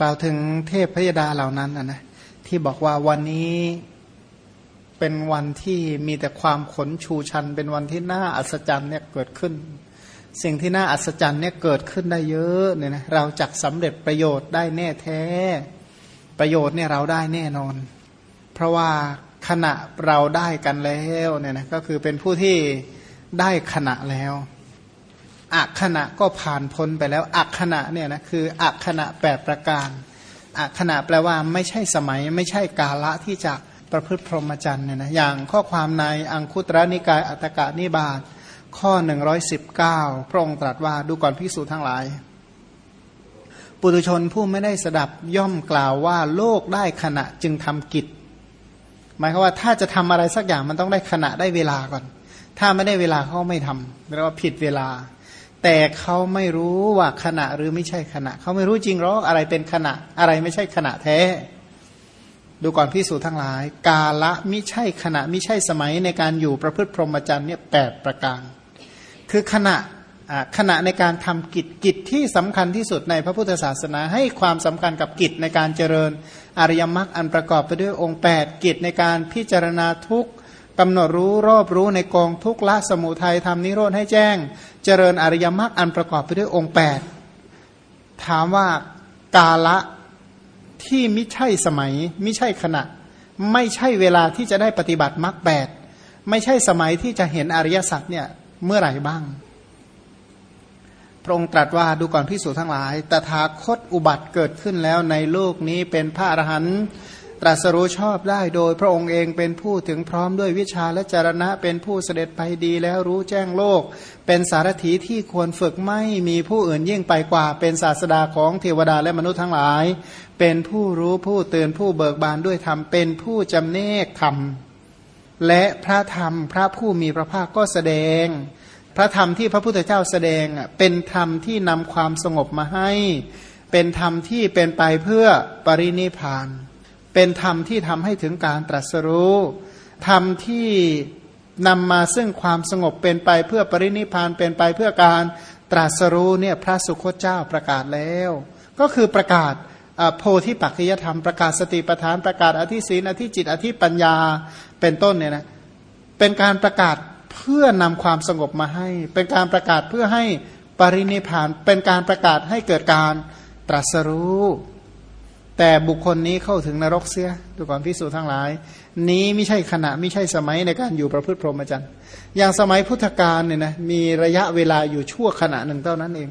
กล่าวถึงเทพพยดาเหล่านั้นนะนะที่บอกว่าวันนี้เป็นวันที่มีแต่ความขนชูชัน เป็นวันที่น่าอัศจรรย์เนี่ยเกิดขึ้น สิ่งที่น่าอัศจรรย์เนี่ยเกิดขึ้นได้เยอะเนี่ยนะเราจักสำเร็จประโยชน์ได้แน่แท้ ประโยชน์เนี่ยเราได้แน่นอน เพราะว่าขณะเราได้กันแล้วเนี่ยนะก็คือเป็นผู้ที่ได้ขณะแล้ว อักขณะก็ผ่านพ้นไปแล้ว อักขณะเนี่ยนะคืออักขณะแปดประการ อักขณะแปลว่าไม่ใช่สมัยไม่ใช่กาละที่จะประพฤติพรหมจรรย์เนี่ยนะอย่างข้อความในอังคุตระนิกายอัตกะนิบาตข้อ 119 พระองค์ตรัสว่าดูก่อนพิสูจทั้งหลาย ปุถุชนผู้ไม่ได้สดับย่อมกล่าวว่าโลกได้ขณะจึงทำกิจ หมายความว่าถ้าจะทำอะไรสักอย่างมันต้องได้ขณะได้เวลาก่อน ถ้าไม่ได้เวลาเขาไม่ทำเรียกว่าผิดเวลา แต่เขาไม่รู้ว่าขณะหรือไม่ใช่ขณะ เขาไม่รู้จริงหรอกอะไรเป็นขณะ อะไรไม่ใช่ขณะแท้ ดูก่อนพิสูจน์ทั้งหลาย กาละไมิใช่ขณะไมิใช่สมัยในการอยู่ประพฤติพรหมจรรย์เนี่ยแปดประการ คือขณะขณะในการทำกิจกิจที่สำคัญที่สุดในพระพุทธศาสนา ให้ความสำคัญกับกิจในการเจริญอริยมรรคอันประกอบไปด้วยองค์ 8 กิจในการพิจารณาทุก กำหนดรู้รอบรู้ในกองทุกละสมุทัยทำนิโรธให้แจ้ง เจริญอริยมรรคอันประกอบไปด้วยองค์ 8 ถามว่ากาละที่ไม่ใช่สมัยไม่ใช่ขณะ ไม่ใช่เวลาที่จะได้ปฏิบัติมรรคแปดไม่ใช่สมัยที่จะเห็นอริยสัจเนี่ยเมื่อไหร่บ้าง พระองค์ตรัสว่าดูก่อนพิสูจน์ทั้งหลาย ตถาคตอุบัติเกิดขึ้นแล้วในโลกนี้เป็นพระอรหันต์ ตรัสรู้ชอบได้โดยพระองค์เองเป็นผู้ถึงพร้อมด้วยวิชาและจารณะเป็นผู้เสด็จไปดีแล้วรู้แจ้งโลก เป็นสารถีที่ควรฝึกไม่มีผู้อื่นยิ่งไปกว่า เป็นศาสดาของเทวดาและมนุษย์ทั้งหลาย เป็นผู้รู้ผู้เตือนผู้เบิกบานด้วยธรรมเป็นผู้จำเนกธรรม และพระธรรมพระผู้มีพระภาคก็แสดง พระธรรมที่พระพุทธเจ้าแสดงเป็นธรรมที่นำความสงบมาให้ เป็นธรรมที่เป็นไปเพื่อปรินิพาน เป็นธรรมที่ทำให้ถึงการตรัสรู้ธรรมที่นำมาซึ่งความสงบเป็นไปเพื่อปรินิพานเป็นไปเพื่อการตรัสรู้เนี่ยพระสุคตเจ้าประกาศแล้ว ก็คือประกาศโพธิปัจจยธรรมประกาศสติปัฏฐานประกาศอธิศีนอธิจิตอธิปัญญาเป็นต้นเนี่ยนะเป็นการประกาศเพื่อนำความสงบมาให้ เป็นการประกาศเพื่อให้ปรินิพานเป็นการประกาศให้เกิดการตรัสรู้ แต่บุคคลนี้เข้าถึงนรกเสียดูก่อนพิสูจน์ทั้งหลาย นี้ไม่ใช่ขณะไม่ใช่สมัยในการอยู่ประพฤติพรหมจรรย์อย่างสมัยพุทธกาลเนี่ยนะมีระยะเวลาอยู่ชั่วขณะหนึ่งเท่านั้นเอง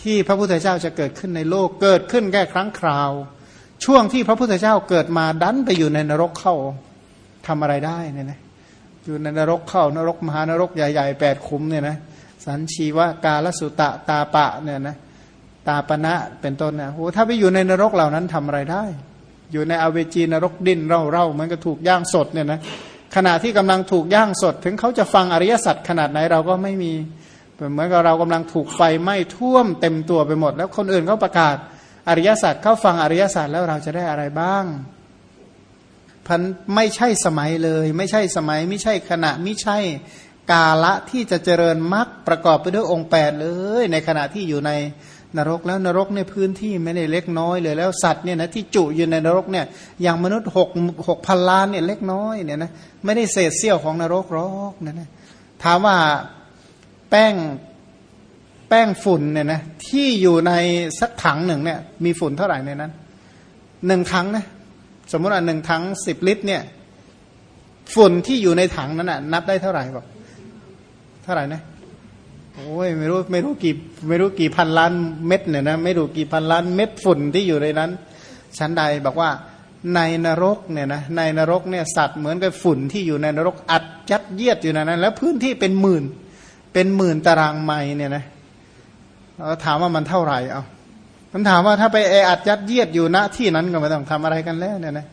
ที่พระพุทธเจ้าจะเกิดขึ้นในโลกเกิดขึ้นแค่ครั้งคราว ช่วงที่พระพุทธเจ้าเกิดมาดันไปอยู่ในนรกเข้าทำอะไรได้เนี่ยนะอยู่ในนรกเข้านรกมหานรกใหญ่ๆแปดคุ้มเนี่ยนะสันชีวกาลสุตะตาปะเนี่ยนะ ตาปณะเป็นต้นนะโอ้ถ้าไปอยู่ในนรกเหล่านั้นทำอะไรได้ อยู่ในอเวจีนรกดิ้นเร่าเร่ามันก็ถูกย่างสดเนี่ยนะขณะที่กำลังถูกย่างสด ถึงเขาจะฟังอริยสัจขนาดไหนเราก็ไม่มีเหมือนกับเรากำลังถูกไฟไหม้ท่วมเต็มตัวไปหมด แล้วคนอื่นเขาประกาศอริยสัจเขาฟังอริยสัจแล้วเราจะได้อะไรบ้างพันไม่ใช่สมัยเลย ไม่ใช่สมัย ไม่ใช่ขณะไม่ใช่กาละที่จะเจริญมรรคประกอบไปด้วยองค์แปดเลย ในขณะที่อยู่ใน นรกแล้วนรกในพื้นที่ไม่ได้เล็กน้อยเลยแล้วสัตว์เนี่ยนะที่จุอยู่ในนรกเนี่ยอย่างมนุษย์หกหกพันล้านเนี่ยเล็กน้อยเนี่ยนะไม่ได้เศษเสี้ยวของนรกหรอกนะนะถามว่าแป้งแป้งฝุ่นเนี่ยนะที่อยู่ในสักถังหนึ่งเนี่ยมีฝุ่นเท่าไหร่ในนั้นหนึ่งถังนะสมมติว่าหนึ่งถังสิบลิตรเนี่ยฝุ่นที่อยู่ในถังนั้นน่ะนับได้เท่าไหร่บอกเท่าไหร่นะ โอ้ยไม่รู้ไม่รู้กี่ไม่รู้กี่พันล้านเม็ดเนี่ยนะไม่รู้กี่พันล้านเม็ดฝุ่นที่อยู่ในนั้นชั้นใดบอกว่าในนรกเนี่ยนะในนรกเนี่ยสัตว์เหมือนกับฝุ่นที่อยู่ในนรกอัดยัดเยียดอยู่ในนั้น แล้วพื้นที่เป็นหมื่น เป็นหมื่นตารางไมล์เนี่ยนะเราถามว่ามันเท่าไหร่เอาคำถามว่าถ้าไปแออัดยัดเยียดอยู่ณที่นั้นก็ไม่ต้องทำอะไรกันแล้วเนี่ยนะ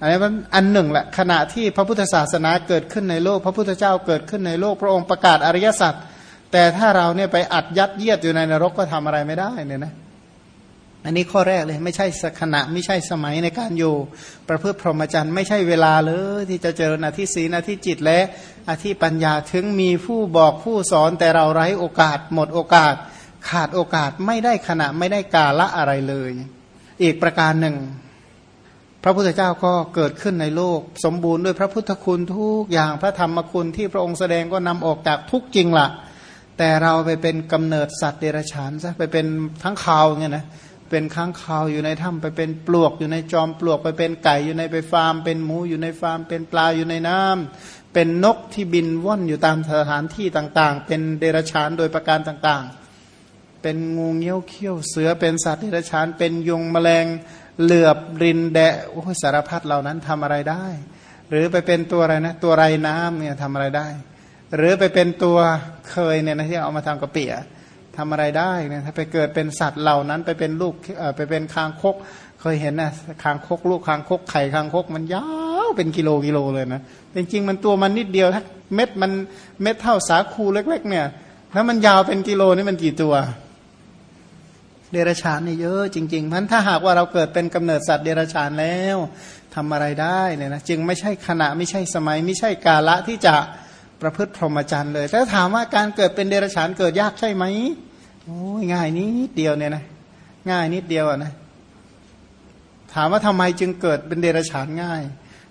อันนี้มันอันหนึ่งแหละขณะที่พระพุทธศาสนาเกิดขึ้นในโลก พระพุทธเจ้าเกิดขึ้นในโลกพระองค์ประกาศอริยสัจ แต่ถ้าเราเนี่ยไปอัดยัดเยียดอยู่ในนรกก็ทำอะไรไม่ได้เนี่ยนะอันนี้ข้อแรกเลยไม่ใช่ขณะไม่ใช่สมัยในการอยู่ ประพฤติพรหมจรรย์ไม่ใช่เวลาเลยที่จะเจริญอธิศีนอธิจิตและอธิปัญญาถึงมีผู้บอกผู้สอนแต่เราไร้โอกาส หมดโอกาส ขาดโอกาสไม่ได้ขณะไม่ได้กาละอะไรเลย อีกประการหนึ่ง พระพุทธเจ้าก็เกิดขึ้นในโลก สมบูรณ์ด้วยพระพุทธคุณทุกอย่างพระธรรมคุณที่พระองค์แสดงก็นำออกจากทุกจริงล่ะ แต่เราไปเป็นกำเนิดสัตว์เดรัจฉานซะไปเป็นทั้งขาวเงี้ยนะเป็นค้างคาวอยู่ในถ้ำไปเป็นปลวกอยู่ในจอมปลวกไปเป็นไก่อยู่ในไปฟาร์ม เป็นหมูอยู่ในฟาร์ม เป็นปลาอยู่ในน้ำเป็นนกที่บินว่อนอยู่ตามสถานที่ต่างๆ เป็นเดรัจฉานโดยประการต่างๆ เป็นงูเงี้ยวเขี้ยวเสือเป็นสัตว์เดรัจฉาน เป็นยุงแมลงเหลือบรินแดะโอ้สารพัดเหล่านั้นทำอะไรได้ หรือไปเป็นตัวอะไรนะ ตัวไรน้ำเนี่ยทำอะไรได้ หรือไปเป็นตัวเคยเนี่ยนะที่เอามาทำกระเปียทำอะไรได้เนะถ้าไปเกิดเป็นสัตว์เหล่านั้น ไปเป็นลูกไปเป็นคางคก เคยเห็นนะคางคก ลูกคางคกไข่คางคก มันยาวเป็นกิโลกิโลเลยนะจริงๆมันตัวมันนิดเดียวถ้าเม็ดมันเม็ดเท่าสาคูเล็ก ๆ เนี่ยแล้วมันยาวเป็นกิโลนี่มันกี่ตัว เดรัจฉานนี่เยอะจริงๆพันถ้าหากว่าเราเกิดเป็นกำเนิดสัตว์เดรัจฉานแล้วทำอะไรได้เนี่ยนะจึงไม่ใช่ขณะไม่ใช่สมัยไม่ใช่กาละที่จะ ประพฤติพรหมจรรย์เลยถ้าถามว่าการเกิดเป็นเดรัจฉานเกิดยากใช่ไหมโอ้ยง่ายนิดเดียวเนี่ยนะง่ายนิดเดียวอะนะถามว่าทำไมจึงเกิดเป็นเดรัจฉานง่าย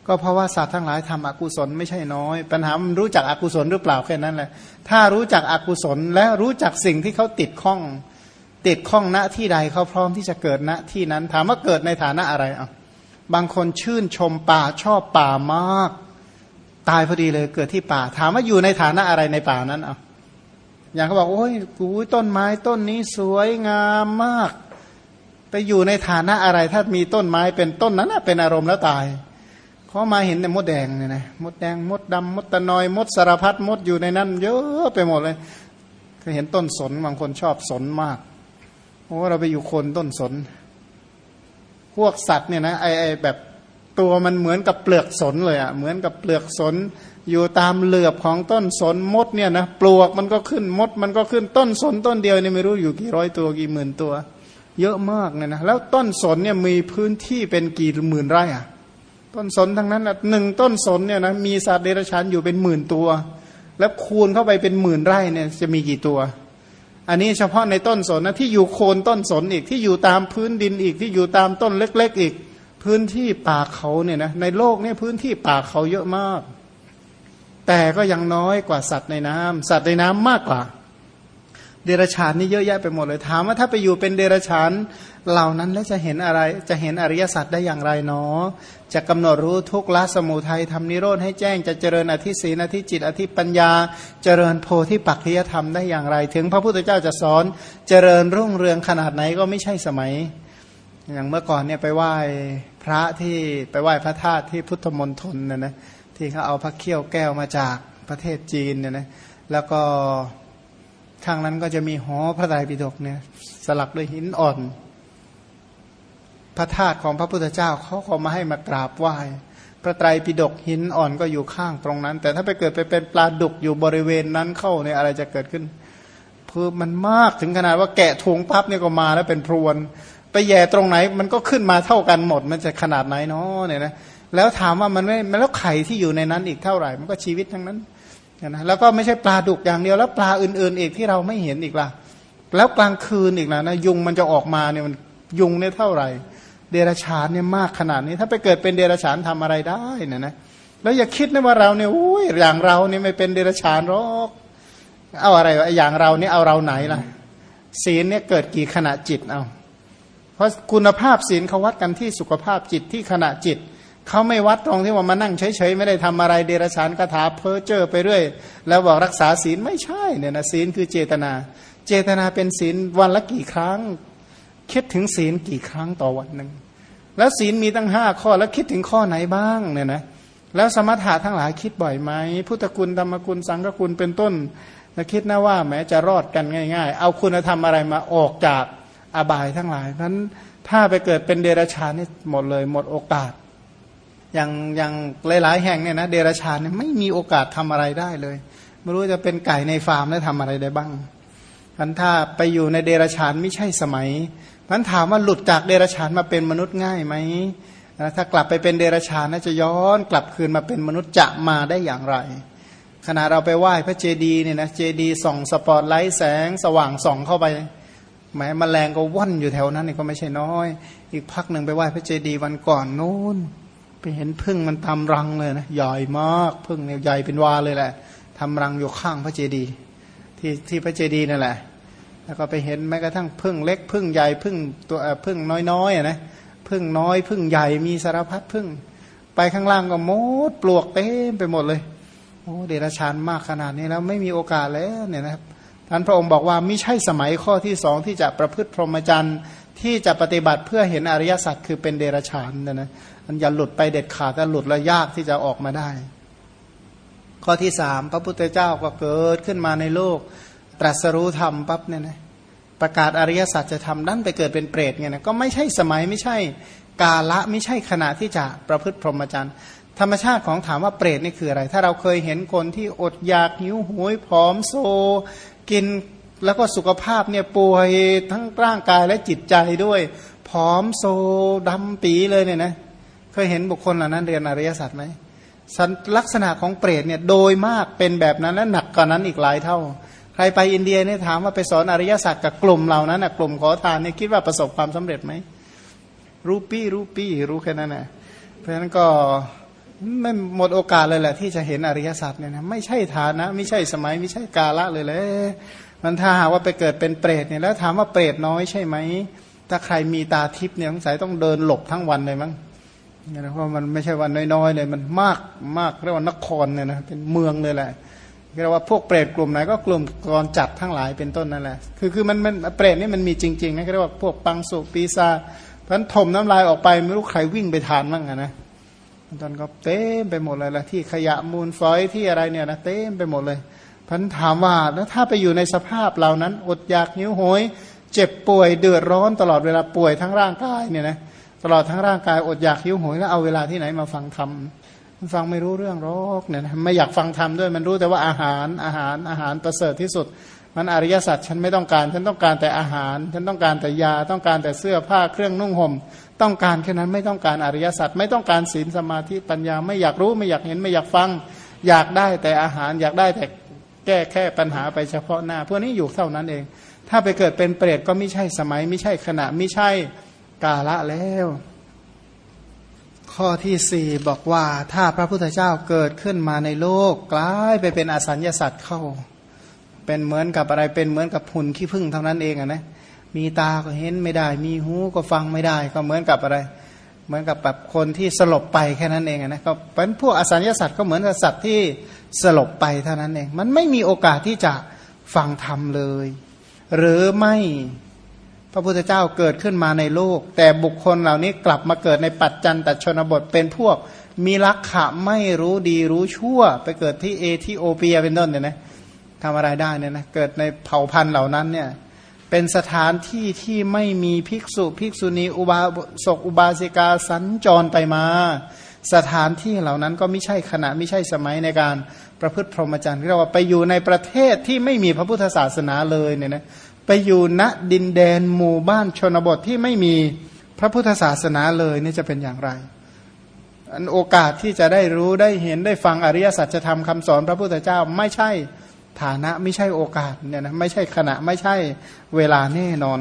ก็เพราะว่าสัตว์ทั้งหลายทำอกุศลไม่ใช่น้อย ปัญหามันรู้จักอกุศลหรือเปล่าแค่นั้นแหละถ้ารู้จักอกุศลและรู้จักสิ่งที่เขาติดข้อง ติดข้องณที่ใดเขาพร้อมที่จะเกิดณที่นั้น ถามว่าเกิดในฐานะอะไรอะบางคนชื่นชมป่าชอบป่ามาก ตายพอดีเลยเกิดที่ป่า ถามว่าอยู่ในฐานะอะไรในป่านั้นอะอย่างเขาบอกโอ้ยกูต้นไม้ต้นนี้สวยงามมาก ไปอยู่ในฐานะอะไร ถ้ามีต้นไม้เป็นต้นนั้นเป็นอารมณ์แล้วตายเขามาเห็นแต่มดแดงเนี่ยนะมดแดงมดดำมดตะนอยมดสารพัดมดอยู่ในนั้น เยอะไปหมดเลยเคยเห็นต้นสนบางคนชอบสนมากโอ้เราไปอยู่คนต้นสน พวกสัตว์เนี่ยนะไอไอแบบ ตัวมันเหมือนกับเปลือกสนเลยอะ่ะเหมือนกับเปลือกสน อยู่ตามเหลือบของต้นสนมดเนี่ยนะปลวกมันก็ขึ้นมด มันก็ขึ้นต้นสนต้นเดียวนี่ไม่รู้อยู่กี่ร้อยตัวกี่หมื่นตัว เยอะมากเนี่ยนะแล้วต้นสนเนี่ยมีพื้นที่เป็นกี่หมื่นไร่อะต้นสนทั้งนั้นอะหนึ่งต้นสนเนี่ยนะมีสัตว์เดรัจฉานอยู่เป็นหมื่นตัว แล้วคูณเข้าไปเป็นหมื่นไร่เนี่ยจะมีกี่ตัว อันนี้เฉพาะในต้นสนนะที่อยู่โคนต้นสนอีกที่อยู่ตามพื้นดินอีกที่อยู่ตามต้นเล็ก ๆ อีก พื้นที่ป่าเขาเนี่ยนะในโลกเนี่ยพื้นที่ป่าเขาเยอะมาก แต่ก็ยังน้อยกว่าสัตว์ในน้ำสัตว์ในน้ำมากกว่า เดรัจฉานนี่เยอะแยะไปหมดเลยถามว่าถ้าไปอยู่เป็นเดรัจฉานเหล่านั้นแล้วจะเห็นอะไรจะเห็นอริยสัจได้อย่างไรเนาะจะกำหนดรู้ทุกละสมุทัยทำนิโรธให้แจ้งจะเจริญอธิศีนอธิจิตอธิปัญญา เจริญโพธิปักขิยธรรมได้อย่างไร ถึงพระพุทธเจ้าจะสอนเจริญรุ่งเรืองขนาดไหนก็ไม่ใช่สมัย อย่างเมื่อก่อนเนี่ยไปไหว้ พระที่ไปไหว้พระธาตุที่พุทธมณฑลเนะนะที่เขาเอาพระเขี้ยวแก้วมาจากประเทศจีนเนี่ยนะแล้วก็ข้างนั้นก็จะมีหอพระไตรปิฎกเนี่ยสลักด้วยหินอ่อน พระธาตุของพระพุทธเจ้าเขาก็มาให้มากราบไหว้พระไตรปิฎกหินอ่อนก็อยู่ข้างตรงนั้น แต่ถ้าไปเกิดไปเป็นปลาดุกอยู่บริเวณนั้นเข้าเนี่ยอะไรจะเกิดขึ้นเพื่อมันมากถึงขนาดว่าแกะถุงปั๊บเนี่ยก็มาแล้วเป็นพรวน ไปแย่ตรงไหน มันก็ขึ้นมาเท่ากันหมด มันจะขนาดไหนเนาะเนี่ยนะแล้วถามว่ามันไม่แล้วไข่ที่อยู่ในนั้นอีกเท่าไหร่ มันก็ชีวิตทั้งนั้นนะแล้วก็ไม่ใช่ปลาดุกอย่างเดียวแล้วปลาอื่นๆอีกที่เราไม่เห็นอีกล่ะแล้วกลางคืนอีกนะนะยุงมันจะออกมาเนี่ยมันยุงเนี่ยเท่าไหร่ เดรัจฉานเนี่ยมากขนาดนี้ ถ้าไปเกิดเป็นเดรัจฉานทำอะไรได้เนี่ยนะแล้วอย่าคิดนะว่าเราเนี่ยอุ้ยอย่างเราเนี่ยไม่เป็นเดรัจฉานหรอกเอาอะไรอย่างเราเนี่ยเอาเราไหนล่ะศีลเนี่ยเกิดกี่ขณะจิตเอา เพราะคุณภาพศีลเขาวัดกันที่สุขภาพจิตที่ขณะจิต เขาไม่วัดตรงที่ว่ามานั่งเฉยๆไม่ได้ทำอะไรเดรัจฉานคาถาเพ้อเจ้อไปเรื่อย แล้วบอกรักษาศีลไม่ใช่เนี่ยนะศีลคือเจตนา เจตนาเป็นศีลวันละกี่ครั้ง คิดถึงศีลกี่ครั้งต่อวันหนึ่งแล้วศีลมีตั้งห้าข้อแล้วคิดถึงข้อไหนบ้างเนี่ยนะแล้วสมถะทั้งหลายคิดบ่อยไหมพุทธคุณธรรมคุณสังฆคุณเป็นต้นนะคิดนะว่าแม้จะรอดกันง่าย ๆ เอาคุณธรรมอะไรมาออกจาก อบายทั้งหลายนั้นถ้าไปเกิดเป็นเดรัจฉานนี่หมดเลยหมดโอกาส อย่างอย่างหลายๆ แห่งเนี่ยนะเดรัจฉานเนี่ยไม่มีโอกาสทำอะไรได้เลย ไม่รู้จะเป็นไก่ในฟาร์มแล้วทำอะไรได้บ้างพันถ้าไปอยู่ในเดรัจฉานไม่ใช่สมัยพันถามว่าหลุดจากเดรัจฉานมาเป็นมนุษย์ง่ายไหมถ้ากลับไปเป็นเดรัจฉานน่าจะย้อนกลับคืนมาเป็นมนุษย์จะมาได้อย่างไร ขณะเราไปไหว้พระเจดีย์เนี่ยนะเจดีย์ส่องสปอตไลท์แสงสว่างส่องเข้าไป แม้มแมลงก็ว่อนอยู่แถวนั้นนี่ก็ไม่ใช่น้อย อีกพักหนึ่งไปไหว้พระเจดีย์วันก่อนนู้นไปเห็นพึ่งมันทำรังเลยนะใหญ่มากพึ่งเนี่ยใหญ่เป็นวาเลยแหละทำรังอยู่ข้างพระเจดีย์ที่ที่พระเจดีย์นั่นแหละ แล้วก็ไปเห็นแม้กระทั่งพึ่งเล็กพึ่งใหญ่พึ่งตัวพึ่งน้อยๆนะพึ่งน้อยพึ่งใหญ่มีสารพัดพึ่ง ไปข้างล่างก็มดปลวกเต็มไปหมดเลยโอ้เดรัจฉานมากขนาดนี้แล้วไม่มีโอกาสแล้วเนี่ยนะครับ ท่านพระองค์บอกว่าไม่ใช่สมัยข้อที่สองที่จะประพฤติพรหมจรรย์ที่จะปฏิบัติเพื่อเห็นอริยสัจคือเป็นเดรัจฉานนะนะมันอย่าหลุดไปเด็ดขาดถ้าหลุดแล้วยากที่จะออกมาได้ ข้อที่สามพระพุทธเจ้าก็เกิดขึ้นมาในโลก ตรัสรู้ธรรมปั๊บเนี่ยนะประกาศอริยสัจจะทำนั่นไปเกิดเป็นเปรตเนี่ยนะก็ไม่ใช่สมัยไม่ใช่กาละไม่ใช่ขณะที่จะประพฤติพรหมจรรย์ธรรมชาติของถามว่าเปรตนี่คืออะไร ถ้าเราเคยเห็นคนที่อดอยากหิวโหยผอมโซ กินแล้วก็สุขภาพเนี่ยป่วยทั้งร่างกายและจิตใจด้วย ผอมโซดำปีเลยเนี่ยนะเคยเห็นบุคคลเหล่านั้นเรียนอริยสัจไหมลักษณะของเปรตเนี่ยโดยมากเป็นแบบนั้นและหนักกว่านั้นอีกหลายเท่า ใครไปอินเดียเนี่ยถามว่าไปสอนอริยสัจกับกลุ่มเหล่านั้นนะกลุ่มขอทานเนี่ยคิดว่าประสบความสำเร็จไหมรูปี้รูปี้รู้แค่นั้นนะเพราะฉะนั้นก็ ไม่หมดโอกาสเลยแหละ ที่จะเห็นอริยสัจเนี่ยนะไม่ใช่ฐานะ ไม่ใช่สมัย ไม่ใช่กาละเลยเลยมันถ้าหากว่าไปเกิดเป็นเปรตเนี่ยแล้วถามว่าเปรตน้อยใช่ไหมถ้าใครมีตาทิพย์เนี่ยสงสัยต้องเดินหลบทั้งวันเลยมั้งเนี่ยนะเพราะมันไม่ใช่วันน้อยๆเลยมันมากมากเรียกว่านครเนี่ยนะเป็นเมืองเลยแหละเรียกว่าพวกเปรตกลุ่มไหนก็กลุ่มกรจัดทั้งหลายเป็นต้นนั่นแหละคือคือมันมันเปรตนี่มันมีจริงๆนะเรียกว่าพวกปังสุปีศาจพันถมน้ำลายออกไปไม่รู้ใครวิ่งไปทานบ้างนะ ตอนก็เต็มไปหมดเลยละที่ขยะมูลฟอยที่อะไรเนี่ยนะเต็มไปหมดเลยพันถามว่าแล้วถ้าไปอยู่ในสภาพเหล่านั้น อดอยากนิ้วโหย เจ็บป่วยเดือดร้อนตลอดเวลาป่วยทั้งร่างกายเนี่ยนะตลอดทั้งร่างกายอดอยากหิวโหยแล้วเอาเวลาที่ไหนมาฟังธรรมมันฟังไม่รู้เรื่องรอกเนี่ยนะไม่อยากฟังธรรมด้วยมันรู้แต่ว่าอาหารอาหารอาหารประเสริฐที่สุด มันอริยสัจฉันไม่ต้องการ ฉันต้องการแต่อาหาร ฉันต้องการแต่ยาต้องการแต่เสื้อผ้าเครื่องนุ่งห่ม ต้องการแค่นั้นไม่ต้องการอริยสัจไม่ต้องการศีลสมาธิปัญญาไม่อยากรู้ไม่อยากเห็นไม่อยากฟัง อยากได้แต่อาหารอยากได้แต่แก้แค่ปัญหาไปเฉพาะหน้าพวกนี้อยู่เท่านั้นเอง ถ้าไปเกิดเป็นเปรตก็ไม่ใช่สมัย ไม่ใช่ขณะไม่ใช่กาละแล้ว ข้อที่สี่บอกว่าถ้าพระพุทธเจ้าเกิดขึ้นมาในโลกกลายไปเป็นอสัญญาสัตว์เข้า เป็นเหมือนกับอะไรเป็นเหมือนกับหุ่นขี้ผึ้งเท่านั้นเองอะนะ มีตาก็เห็นไม่ได้ มีหูก็ฟังไม่ได้ ก็เหมือนกับอะไร เหมือนกับแบบคนที่สลบไปแค่นั้นเองนะก็เป็นพวกอสัญญาสัตว์ก็เหมือนกับสัตว์ที่สลบไปเท่านั้นเอง มันไม่มีโอกาสที่จะฟังธรรมเลย หรือไม่พระพุทธเจ้าเกิดขึ้นมาในโลก แต่บุคคลเหล่านี้กลับมาเกิดในปัจจันตชนบทเป็นพวก มีลักขะไม่รู้ดีรู้ชั่ว ไปเกิดที่เอธิโอเปียเป็นต้นเนี่ยนะทำอะไรได้เนี่ยนะเกิดในเผ่าพันธุ์เหล่านั้นเนี่ย เป็นสถานที่ที่ไม่มีภิกษุภิกษุณีอุบาสกอุบาสิกาสัญจรไปมา สถานที่เหล่านั้นก็ไม่ใช่ขณะไม่ใช่สมัยในการประพฤติพรหมจรรย์เรียกว่าไปอยู่ในประเทศที่ไม่มีพระพุทธศาสนาเลยเนี่ยนะไปอยู่ณดินแดนหมู่บ้านชนบทที่ไม่มีพระพุทธศาสนาเลยนี่จะเป็นอย่างไร อันโอกาสที่จะได้รู้ได้เห็นได้ฟังอริยสัจธรรมคำสอนพระพุทธเจ้าไม่ใช่ ฐานะไม่ใช่โอกาสเนี่ยนะไม่ใช่ขณะไม่ใช่เวลาแน่นอน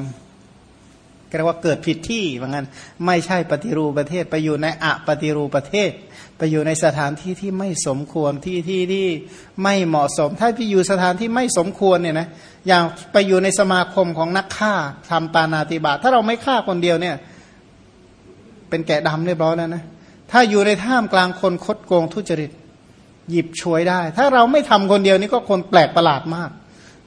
เรียกว่าเกิดผิดที่ว่างั้นไม่ใช่ปฏิรูปประเทศไปอยู่ในอะปฏิรูปประเทศ ไปอยู่ในสถานที่ที่ไม่สมควรที่ที่ที่ไม่เหมาะสม ถ้าไปอยู่สถานที่ไม่สมควรเนี่ยนะอย่างไปอยู่ในสมาคมของนักฆ่าทำปานาติบาตถ้าเราไม่ฆ่าคนเดียวเนี่ย เป็นแกะดำเรียบร้อยแล้วนะถ้าอยู่ในท่ามกลางคนคดโกงทุจริต หยิบช่วยได้ ถ้าเราไม่ทำคนเดียวนี่ก็คนแปลกประหลาดมาก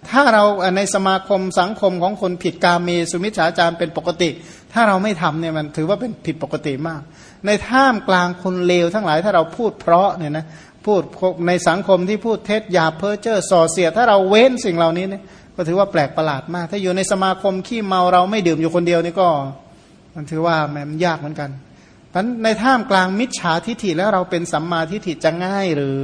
ถ้าเราในสมาคมสังคมของคนผิดกาเมสุมิจฉาจารเป็นปกติ ถ้าเราไม่ทำเนี่ยมันถือว่าเป็นผิดปกติมาก ในท่ามกลางคนเลวทั้งหลายถ้าเราพูดเพราะเนี่ยนะพูดในสังคมที่พูดเท็จหยาเพ้อเจ้อส่อเสีย ถ้าเราเว้นสิ่งเหล่านี้เนี่ยก็ถือว่าแปลกประหลาดมาก ถ้าอยู่ในสมาคมขี้เมาเราไม่ดื่มอยู่คนเดียวนี่ก็ มันถือว่าแมันยากเหมือนกัน พันในท่ามกลางมิจฉาทิฐิแล้วเราเป็นสัมมาทิฐิจะง่ายหรือ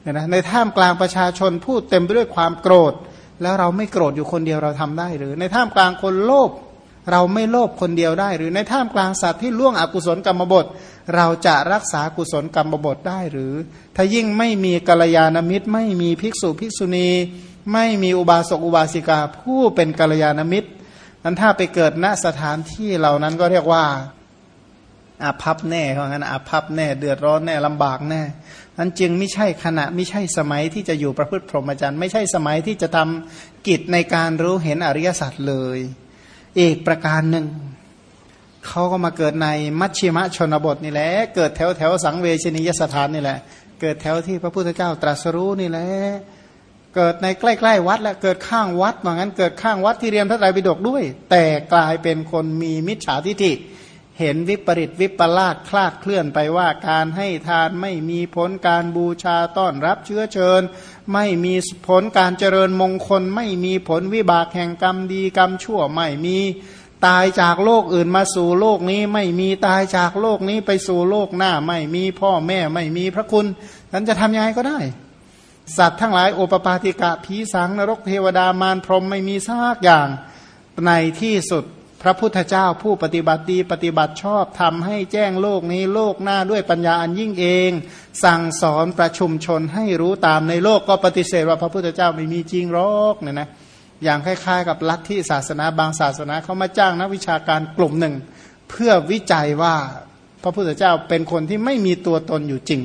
เนี่ยนะในท่ามกลางประชาชนพูดเต็มไปด้วยความโกรธ แล้วเราไม่โกรธอยู่คนเดียวเราทำได้หรือ ในท่ามกลางคนโลภเราไม่โลภคนเดียวได้ หรือในท่ามกลางสัตว์ที่ล่วงอกุศลกรรมบทเราจะรักษากุศลกรรมบทได้หรือ ถ้ายิ่งไม่มีกัลยาณมิตร ไม่มีภิกษุภิกษุณี ไม่มีอุบาสกอุบาสิกาผู้เป็นกัลยาณมิตรนั้นถ้าไปเกิดณสถานที่เหล่านั้นก็เรียกว่า อาภัพแน่เพราะงั้นอาภัพแน่เดือดร้อนแน่ลำบากแน่นั้นจึงไม่ใช่ขณะไม่ใช่สมัยที่จะอยู่ประพฤติพรหมจรรย์ไม่ใช่สมัยที่จะทำกิจในการรู้เห็นอริยสัจเลย อีกประการหนึ่งเขาก็มาเกิดในมัชชิมะชนบทนี่แหละเกิดแถวแถวสังเวชนียสถานนี่แหละ เกิดแถวที่พระพุทธเจ้าตรัสรู้นี่แหละเกิดในใกล้ๆวัดและเกิดข้างวัดเหมือนกันเกิดข้างวัดที่เรียนพระไตรปิฎกด้วย แต่กลายเป็นคนมีมิจฉาทิฏฐิ เห็นวิปริตวิปลาสคลาดเคลื่อนไปว่าการให้ทานไม่มีผลการบูชาต้อนรับเชื้อเชิญ ไม่มีผลการเจริญมงคล ไม่มีผลวิบากแห่งกรรมดีกรรมชั่วไม่มีตายจากโลกอื่นมาสู่โลกนี้ไม่มีตายจากโลกนี้ไปสู่โลกหน้าไม่มีพ่อแม่ไม่มีพระคุณนั้นจะทำยังไงก็ได้ สัตว์ทั้งหลายโอปปาติกะผีสังนรกเทวดามารพรหมไม่มีซากอย่างในที่สุด พระพุทธเจ้าผู้ปฏิบัติดีปฏิบัติชอบทำให้แจ้งโลกนี้โลกหน้าด้วยปัญญาอันยิ่งเอง สั่งสอนประชุมชนให้รู้ตามในโลกก็ปฏิเสธว่าพระพุทธเจ้าไม่มีจริงหรอกเนี่ยนะอย่างคล้ายๆ กับลัทธิศาสนาบางศาสนาเขามาจ้างนักวิชาการกลุ่มหนึ่ง เพื่อวิจัยว่าพระพุทธเจ้าเป็นคนที่ไม่มีตัวตนอยู่จริง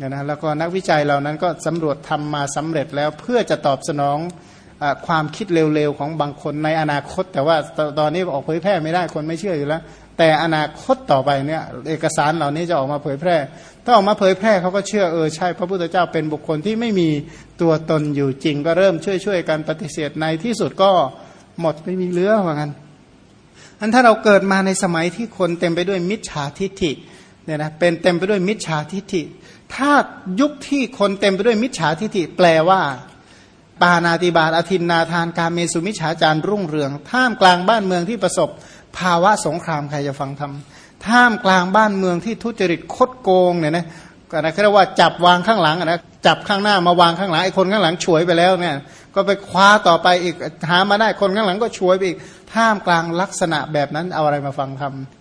นะแล้วก็นักวิจัยเหล่านั้นก็สำรวจทำมาสำเร็จแล้วเพื่อจะตอบสนอง ความคิดเร็วๆของบางคนในอนาคต แต่ว่าตอนนี้ออกเผยแพร่ไม่ได้คนไม่เชื่ออยู่แล้ว แต่อนาคตต่อไปเนี่ยเอกสารเหล่านี้จะออกมาเผยแพร่ ถ้าออกมาเผยแพร่เขาก็เชื่อเออใช่ พระพุทธเจ้าเป็นบุคคลที่ไม่มีตัวตนอยู่จริง ก็เริ่มช่วยช่วยกันปฏิเสธในที่สุดก็หมดไม่มีเหลือว่างั้นอันถ้าเราเกิดมาในสมัยที่คนเต็มไปด้วยมิจฉาทิฐิเนี่ยนะเป็นเต็มไปด้วยมิจฉาทิฐิ ถ้ายุคที่คนเต็มไปด้วยมิจฉาทิฐิแปลว่า ปานาติบาตอธินนาทานการเมสุมิฉาจารรุ่งเรือง ท่ามกลางบ้านเมืองที่ประสบ ภาวะสงครามใครจะฟังทำท่ามกลางบ้านเมืองที่ทุจริตคดโกงเนี่ยนะก็นะเรียกว่าจับวางข้างหลังนะจับข้างหน้ามาวางข้างหลังไอ้คนข้างหลังฉวยไปแล้วเนี่ยก็ไปคว้าต่อไปอีกหามาได้คนข้างหลังก็ฉวยไปอีกท่ามกลางลักษณะแบบนั้นเอาอะไรมาฟังทำ